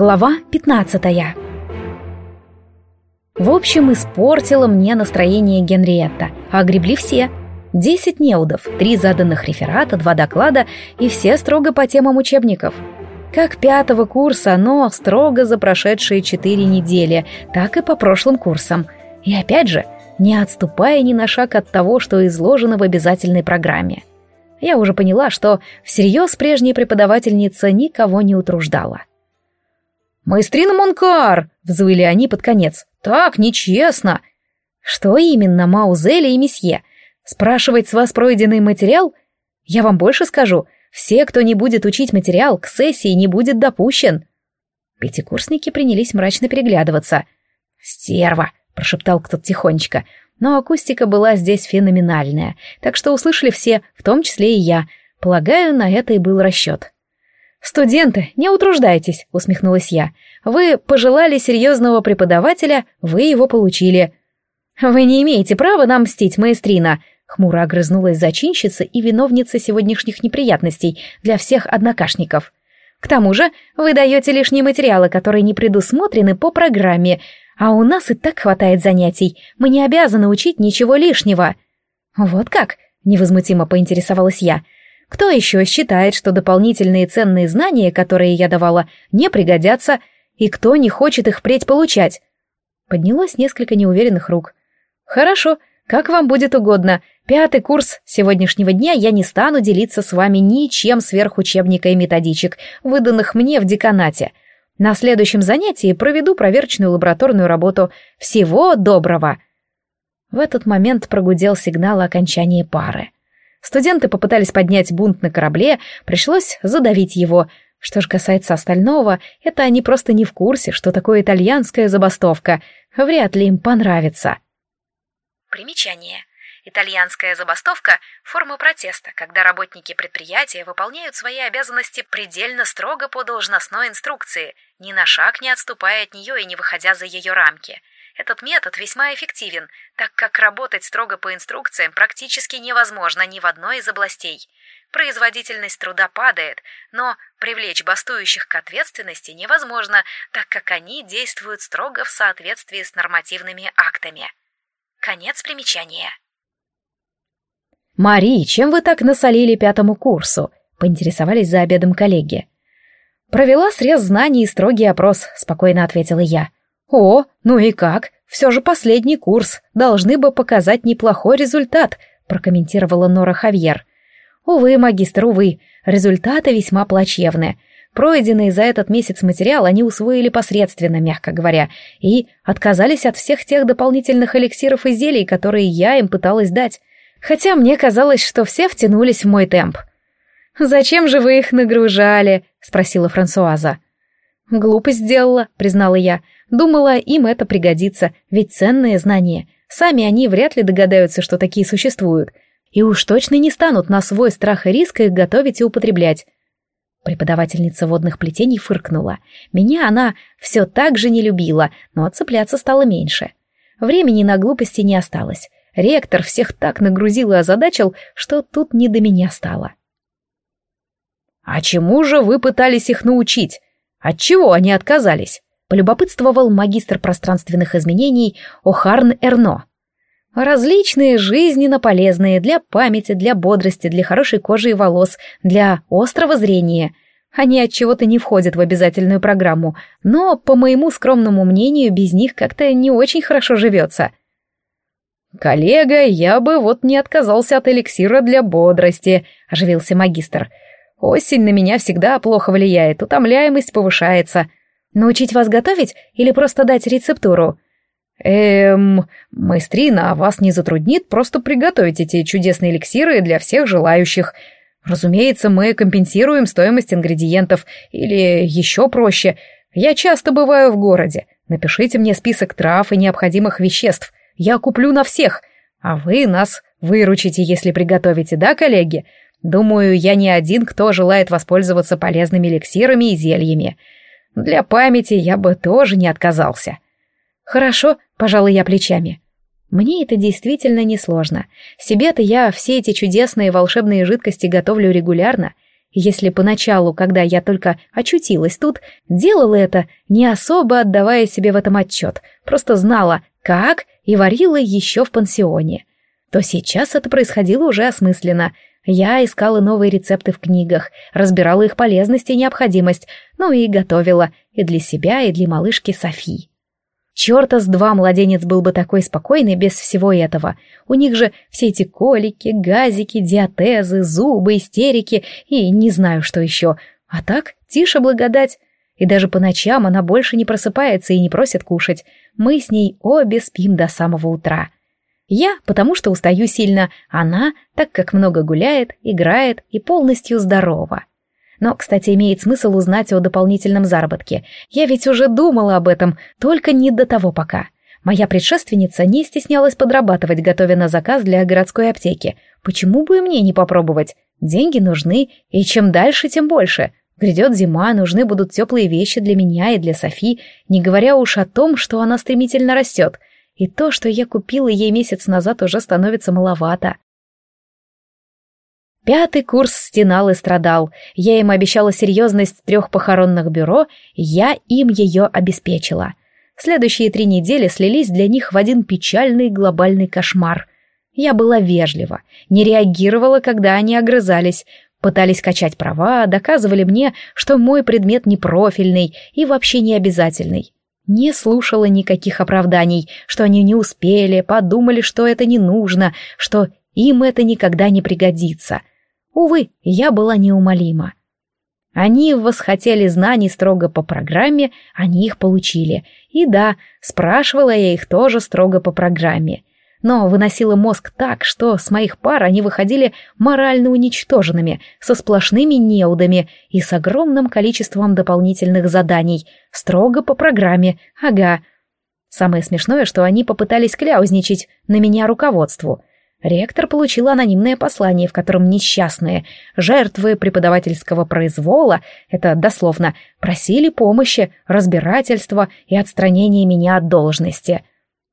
Глава 15 В общем, испортила мне настроение Генриетта, а огребли все. Десять неудов, три заданных реферата, два доклада и все строго по темам учебников. Как пятого курса, но строго за прошедшие четыре недели, так и по прошлым курсам. И опять же, не отступая ни на шаг от того, что изложено в обязательной программе. Я уже поняла, что всерьез прежняя преподавательница никого не утруждала. «Маэстрина Монкар!» — взвыли они под конец. «Так нечестно!» «Что именно, Маузели и месье? Спрашивать с вас пройденный материал? Я вам больше скажу. Все, кто не будет учить материал, к сессии не будет допущен». Пятикурсники принялись мрачно переглядываться. «Стерва!» — прошептал кто-то тихонечко. Но акустика была здесь феноменальная, так что услышали все, в том числе и я. Полагаю, на это и был расчет. «Студенты, не утруждайтесь», — усмехнулась я. «Вы пожелали серьезного преподавателя, вы его получили». «Вы не имеете права нам мстить, маэстрина», — хмуро огрызнулась зачинщица и виновница сегодняшних неприятностей для всех однокашников. «К тому же вы даете лишние материалы, которые не предусмотрены по программе, а у нас и так хватает занятий, мы не обязаны учить ничего лишнего». «Вот как?» — невозмутимо поинтересовалась я — кто еще считает, что дополнительные ценные знания, которые я давала, не пригодятся, и кто не хочет их впредь получать? Поднялось несколько неуверенных рук. Хорошо, как вам будет угодно. Пятый курс сегодняшнего дня я не стану делиться с вами ничем сверх учебника и методичек, выданных мне в деканате. На следующем занятии проведу проверочную лабораторную работу. Всего доброго!» В этот момент прогудел сигнал окончания пары. Студенты попытались поднять бунт на корабле, пришлось задавить его. Что же касается остального, это они просто не в курсе, что такое итальянская забастовка. Вряд ли им понравится. Примечание. Итальянская забастовка – форма протеста, когда работники предприятия выполняют свои обязанности предельно строго по должностной инструкции, ни на шаг не отступая от нее и не выходя за ее рамки – этот метод весьма эффективен, так как работать строго по инструкциям практически невозможно ни в одной из областей. Производительность труда падает, но привлечь бастующих к ответственности невозможно, так как они действуют строго в соответствии с нормативными актами. Конец примечания. «Мари, чем вы так насолили пятому курсу?» — поинтересовались за обедом коллеги. «Провела срез знаний и строгий опрос», — спокойно ответила я. «О, ну и как? Все же последний курс. Должны бы показать неплохой результат», прокомментировала Нора Хавьер. «Увы, магистр, увы, результаты весьма плачевны. Пройденный за этот месяц материал они усвоили посредственно, мягко говоря, и отказались от всех тех дополнительных эликсиров и зелий, которые я им пыталась дать. Хотя мне казалось, что все втянулись в мой темп. «Зачем же вы их нагружали?» — спросила Франсуаза. «Глупость сделала», — признала я. Думала, им это пригодится, ведь ценные знания. Сами они вряд ли догадаются, что такие существуют. И уж точно не станут на свой страх и риск их готовить и употреблять. Преподавательница водных плетений фыркнула. Меня она все так же не любила, но отцепляться стало меньше. Времени на глупости не осталось. Ректор всех так нагрузил и озадачил, что тут не до меня стало. «А чему же вы пытались их научить? Отчего они отказались?» полюбопытствовал магистр пространственных изменений Охарн Эрно. Различные жизненно полезные для памяти, для бодрости, для хорошей кожи и волос, для острого зрения. Они от чего-то не входят в обязательную программу, но, по моему скромному мнению, без них как-то не очень хорошо живется. «Коллега, я бы вот не отказался от эликсира для бодрости», — оживился магистр. «Осень на меня всегда плохо влияет, утомляемость повышается. Научить вас готовить или просто дать рецептуру? Эм, маэстрина, вас не затруднит просто приготовить эти чудесные эликсиры для всех желающих. Разумеется, мы компенсируем стоимость ингредиентов, или еще проще. Я часто бываю в городе. Напишите мне список трав и необходимых веществ. Я куплю на всех. А вы нас выручите, если приготовите, да, коллеги? Думаю, я не один, кто желает воспользоваться полезными эликсирами и зельями. Для памяти я бы тоже не отказался. Хорошо, пожалуй, я плечами. Мне это действительно несложно. Себе-то я все эти чудесные волшебные жидкости готовлю регулярно. Если поначалу, когда я только очутилась тут, делала это, не особо отдавая себе в этом отчет, просто знала, как, и варила еще в пансионе, то сейчас это происходило уже осмысленно. Я искала новые рецепты в книгах, разбирала их полезность и необходимость, ну и готовила и для себя, и для малышки Софи. Чёрта с два младенец был бы такой спокойный без всего этого. У них же все эти колики, газики, диатезы, зубы, истерики и не знаю, что еще. А так, тише благодать. И даже по ночам она больше не просыпается и не просит кушать. Мы с ней обе спим до самого утра. Я, потому что устаю сильно, она, так как много гуляет, играет и полностью здорова. Но, кстати, имеет смысл узнать о дополнительном заработке. Я ведь уже думала об этом, только не до того пока. Моя предшественница не стеснялась подрабатывать, готовя на заказ для городской аптеки. Почему бы и мне не попробовать? Деньги нужны, и чем дальше, тем больше. Грядет зима, нужны будут теплые вещи для меня и для Софи, не говоря уж о том, что она стремительно растет. И то, что я купила ей месяц назад, уже становится маловато. Пятый курс стенал и страдал. Я им обещала серьезность трех похоронных бюро, я им ее обеспечила. Следующие три недели слились для них в один печальный глобальный кошмар. Я была вежлива, не реагировала, когда они огрызались, пытались качать права, доказывали мне, что мой предмет не профильный и вообще не обязательный. Не слушала никаких оправданий, что они не успели, подумали, что это не нужно, что им это никогда не пригодится. Увы, я была неумолима. Они восхотели знаний строго по программе, они их получили. И да, спрашивала я их тоже строго по программе. Но выносила мозг так, что с моих пар они выходили морально уничтоженными, со сплошными неудами и с огромным количеством дополнительных заданий, строго по программе, ага. Самое смешное, что они попытались кляузничать на меня руководству — Ректор получил анонимное послание, в котором несчастные, жертвы преподавательского произвола, это дословно, просили помощи, разбирательства и отстранения меня от должности.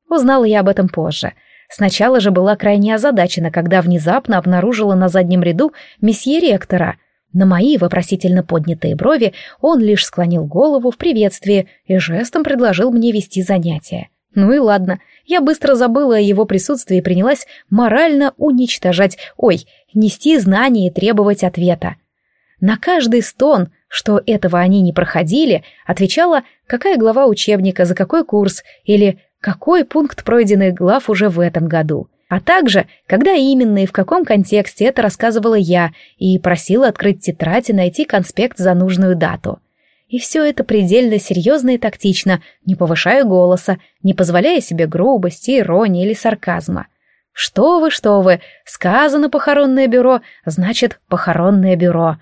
Узнала я об этом позже. Сначала же была крайне озадачена, когда внезапно обнаружила на заднем ряду месье ректора. На мои вопросительно поднятые брови он лишь склонил голову в приветствии и жестом предложил мне вести занятия. Ну и ладно, я быстро забыла о его присутствии и принялась морально уничтожать, ой, нести знания и требовать ответа. На каждый стон, что этого они не проходили, отвечала, какая глава учебника, за какой курс или какой пункт пройденных глав уже в этом году. А также, когда именно и в каком контексте это рассказывала я и просила открыть тетрадь и найти конспект за нужную дату. И все это предельно серьезно и тактично, не повышая голоса, не позволяя себе грубости, иронии или сарказма. Что вы, что вы, сказано похоронное бюро, значит похоронное бюро.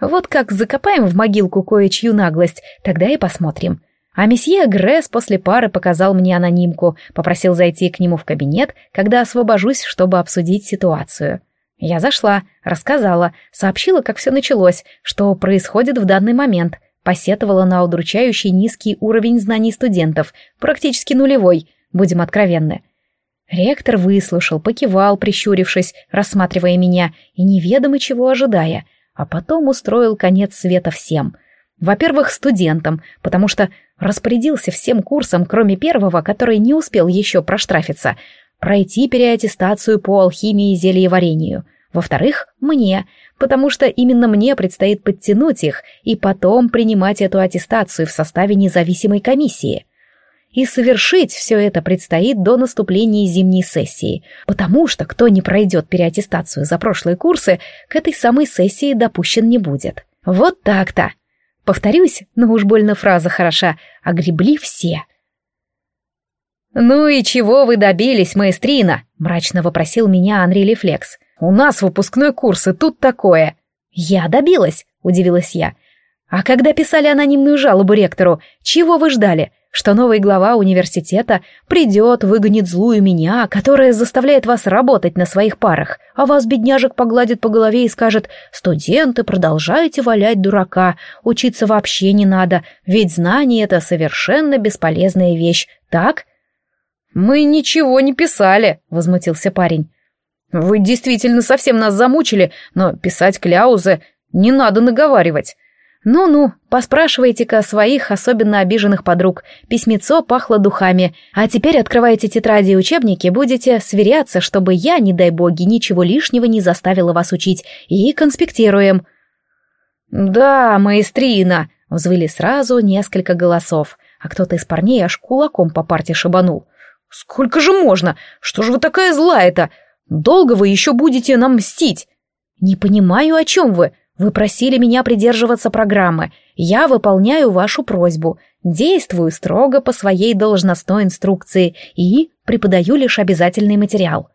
Вот как закопаем в могилку кое-чью наглость, тогда и посмотрим. А месье Гресс после пары показал мне анонимку, попросил зайти к нему в кабинет, когда освобожусь, чтобы обсудить ситуацию. Я зашла, рассказала, сообщила, как все началось, что происходит в данный момент — Посетовала на удручающий низкий уровень знаний студентов, практически нулевой, будем откровенны. Ректор выслушал, покивал, прищурившись, рассматривая меня и неведомо чего ожидая, а потом устроил конец света всем. Во-первых, студентам, потому что распорядился всем курсам, кроме первого, который не успел еще проштрафиться, пройти переаттестацию по алхимии и зельеварению. Во-вторых, мне, потому что именно мне предстоит подтянуть их и потом принимать эту аттестацию в составе независимой комиссии. И совершить все это предстоит до наступления зимней сессии, потому что кто не пройдет переаттестацию за прошлые курсы, к этой самой сессии допущен не будет. Вот так-то. Повторюсь, но уж больно фраза хороша, огребли все. «Ну и чего вы добились, маэстрина?» — мрачно вопросил меня Анри Лефлекс. У нас выпускной курс, и тут такое. Я добилась, удивилась я. А когда писали анонимную жалобу ректору, чего вы ждали? Что новый глава университета придет, выгонит злую меня, которая заставляет вас работать на своих парах, а вас, бедняжек, погладит по голове и скажет «Студенты, продолжайте валять дурака, учиться вообще не надо, ведь знание — это совершенно бесполезная вещь, так?» «Мы ничего не писали», — возмутился парень. «Вы действительно совсем нас замучили, но писать кляузы Не надо наговаривать. «Ну-ну, поспрашивайте-ка своих особенно обиженных подруг. Письмецо пахло духами. А теперь открывайте тетради и учебники, будете сверяться, чтобы я, не дай боги, ничего лишнего не заставила вас учить. И конспектируем». «Да, маэстрина!» — взвыли сразу несколько голосов, а кто-то из парней аж кулаком по парте шибанул. «Сколько же можно? Что же вы такая злая-то? Долго вы еще будете нам мстить?» «Не понимаю, о чем вы. Вы просили меня придерживаться программы. Я выполняю вашу просьбу, действую строго по своей должностной инструкции и преподаю лишь обязательный материал.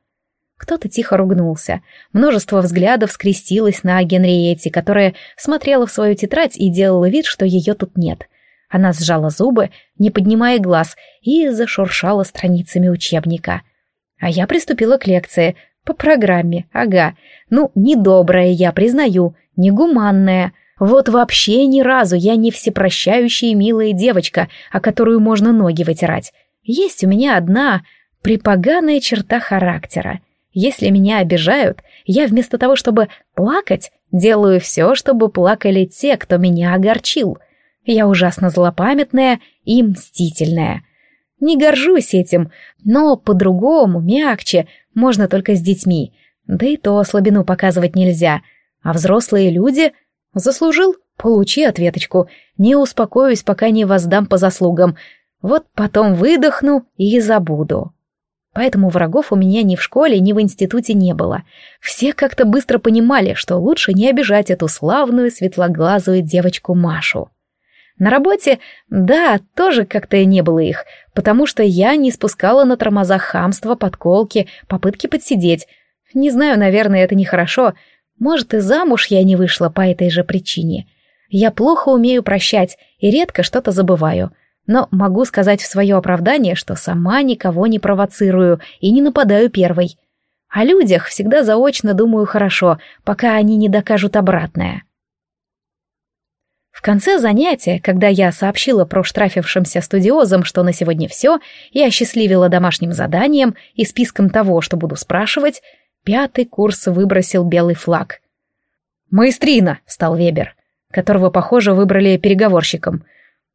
Кто-то тихо ругнулся. Множество взглядов скрестилось на Генриетте, которая смотрела в свою тетрадь и делала вид, что ее тут нет. Она сжала зубы, не поднимая глаз, и зашуршала страницами учебника. А я приступила к лекции. По программе, ага. Ну, недобрая я, признаю, негуманная. Вот вообще ни разу я не всепрощающая милая девочка, о которую можно ноги вытирать. Есть у меня одна припоганая черта характера. Если меня обижают, я вместо того, чтобы плакать, делаю все, чтобы плакали те, кто меня огорчил. Я ужасно злопамятная и мстительная. Не горжусь этим, но по-другому, мягче, можно только с детьми. Да и то слабину показывать нельзя — а взрослые люди... Заслужил? Получи ответочку. Не успокоюсь, пока не воздам по заслугам. Вот потом выдохну и забуду. Поэтому врагов у меня ни в школе, ни в институте не было. Все как-то быстро понимали, что лучше не обижать эту славную светлоглазую девочку Машу. На работе, да, тоже как-то не было их, потому что я не спускала на тормозах хамства, подколки, попытки подсидеть. Не знаю, наверное, это нехорошо, может, и замуж я не вышла по этой же причине. Я плохо умею прощать и редко что-то забываю. Но могу сказать в свое оправдание, что сама никого не провоцирую и не нападаю первой. О людях всегда заочно думаю хорошо, пока они не докажут обратное. В конце занятия, когда я сообщила про штрафившимся студиозам, что на сегодня все, и осчастливила домашним заданием и списком того, что буду спрашивать, Пятый курс выбросил белый флаг. «Маэстрина», — стал Вебер, которого, похоже, выбрали переговорщиком.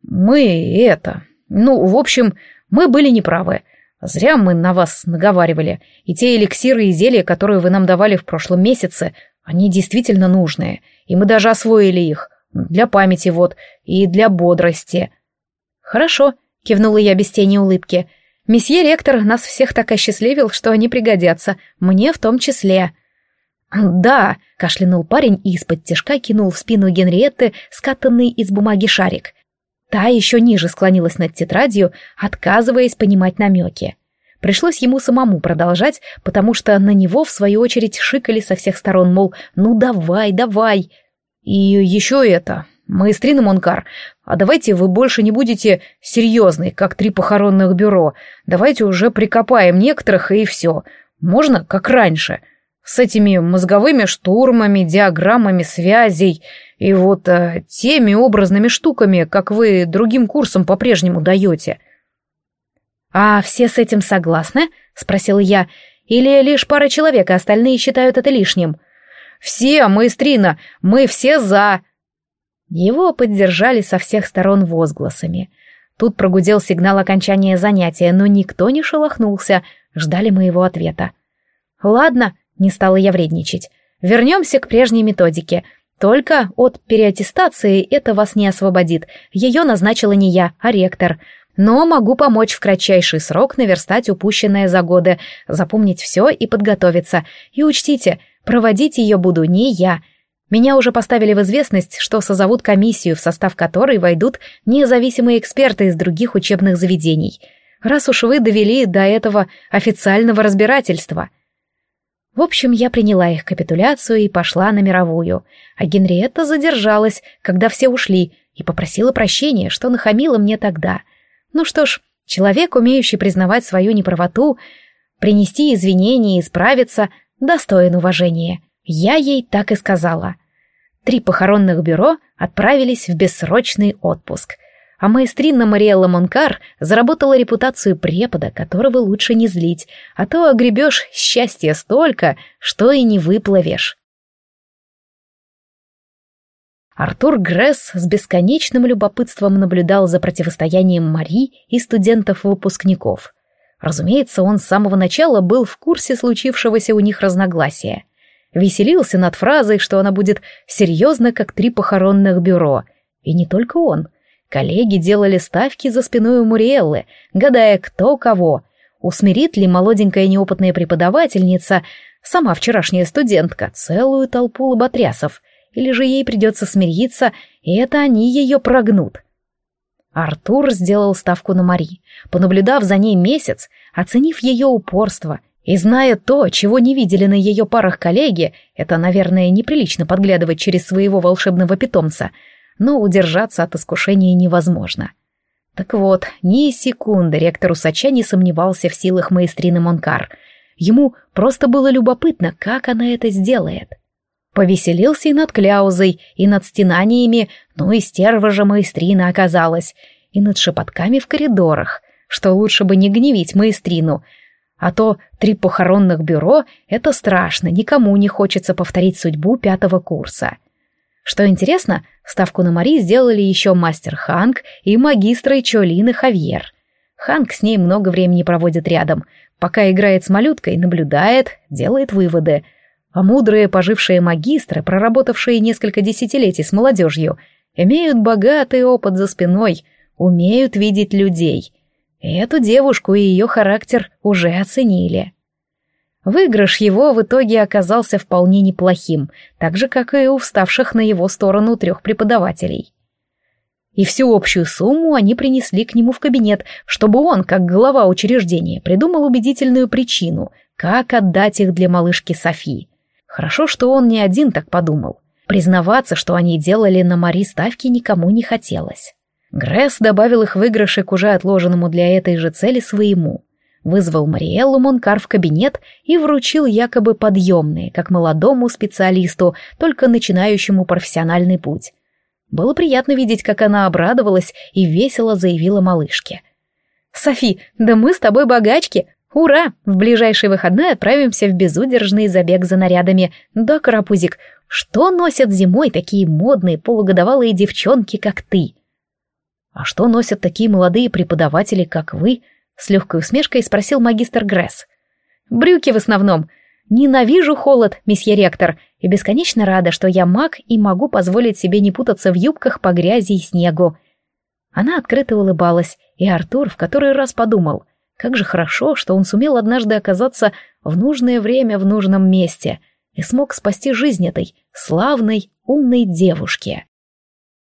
«Мы это... Ну, в общем, мы были неправы. Зря мы на вас наговаривали. И те эликсиры и зелья, которые вы нам давали в прошлом месяце, они действительно нужные. И мы даже освоили их. Для памяти вот. И для бодрости». «Хорошо», — кивнула я без тени улыбки, — Месье ректор нас всех так осчастливил, что они пригодятся, мне в том числе. «Да», — кашлянул парень и из-под тяжка кинул в спину Генриетты скатанный из бумаги шарик. Та еще ниже склонилась над тетрадью, отказываясь понимать намеки. Пришлось ему самому продолжать, потому что на него, в свою очередь, шикали со всех сторон, мол, «ну давай, давай». «И еще это, «Маэстрина Монкар, а давайте вы больше не будете серьезной, как три похоронных бюро. Давайте уже прикопаем некоторых и все. Можно, как раньше, с этими мозговыми штурмами, диаграммами связей и вот а, теми образными штуками, как вы другим курсам по-прежнему даете». «А все с этим согласны?» — спросила я. «Или лишь пара человек, а остальные считают это лишним?» «Все, маэстрина, мы все за!» Его поддержали со всех сторон возгласами. Тут прогудел сигнал окончания занятия, но никто не шелохнулся, ждали моего ответа. «Ладно», — не стала я вредничать, — «вернемся к прежней методике. Только от переаттестации это вас не освободит. Ее назначила не я, а ректор. Но могу помочь в кратчайший срок наверстать упущенное за годы, запомнить все и подготовиться. И учтите, проводить ее буду не я, меня уже поставили в известность, что созовут комиссию, в состав которой войдут независимые эксперты из других учебных заведений, раз уж вы довели до этого официального разбирательства. В общем, я приняла их капитуляцию и пошла на мировую, а Генриетта задержалась, когда все ушли, и попросила прощения, что нахамила мне тогда. Ну что ж, человек, умеющий признавать свою неправоту, принести извинения и исправиться, достоин уважения. Я ей так и сказала. Три похоронных бюро отправились в бессрочный отпуск, а маэстрина Мариэлла Монкар заработала репутацию препода, которого лучше не злить, а то огребешь счастья столько, что и не выплывешь. Артур Гресс с бесконечным любопытством наблюдал за противостоянием Мари и студентов-выпускников. Разумеется, он с самого начала был в курсе случившегося у них разногласия. Веселился над фразой, что она будет серьезно, как три похоронных бюро. И не только он. Коллеги делали ставки за спиной у Муриэллы, гадая, кто кого. Усмирит ли молоденькая неопытная преподавательница, сама вчерашняя студентка, целую толпу лоботрясов — или же ей придется смириться, и это они ее прогнут. Артур сделал ставку на Мари, понаблюдав за ней месяц, оценив ее упорство и зная то, чего не видели на ее парах коллеги, это, наверное, неприлично подглядывать через своего волшебного питомца, но удержаться от искушения невозможно. Так вот, ни секунды ректор Усача не сомневался в силах маэстрины Монкар. Ему просто было любопытно, как она это сделает. Повеселился и над кляузой, и над стенаниями, ну и стерва же маэстрина оказалась, и над шепотками в коридорах, что лучше бы не гневить маэстрину, а то три похоронных бюро — это страшно, никому не хочется повторить судьбу пятого курса. Что интересно, ставку на Мари сделали еще мастер Ханк и магистры Чолин и Хавьер. Ханк с ней много времени проводит рядом, пока играет с малюткой, наблюдает, делает выводы — а мудрые пожившие магистры, проработавшие несколько десятилетий с молодежью, имеют богатый опыт за спиной, умеют видеть людей. Эту девушку и ее характер уже оценили. Выигрыш его в итоге оказался вполне неплохим, так же, как и у вставших на его сторону трех преподавателей. И всю общую сумму они принесли к нему в кабинет, чтобы он, как глава учреждения, придумал убедительную причину, как отдать их для малышки Софии. Хорошо, что он не один так подумал. Признаваться, что они делали на Мари ставки, никому не хотелось. Гресс добавил их выигрыши к уже отложенному для этой же цели своему. Вызвал Мариэллу Монкар в кабинет и вручил якобы подъемные, как молодому специалисту, только начинающему профессиональный путь. Было приятно видеть, как она обрадовалась и весело заявила малышке. «Софи, да мы с тобой богачки, Ура! В ближайший выходной отправимся в безудержный забег за нарядами. Да, Карапузик, что носят зимой такие модные полугодовалые девчонки, как ты? А что носят такие молодые преподаватели, как вы? С легкой усмешкой спросил магистр Гресс. Брюки в основном. Ненавижу холод, месье ректор, и бесконечно рада, что я маг и могу позволить себе не путаться в юбках по грязи и снегу. Она открыто улыбалась, и Артур в который раз подумал — как же хорошо, что он сумел однажды оказаться в нужное время в нужном месте и смог спасти жизнь этой славной, умной девушке.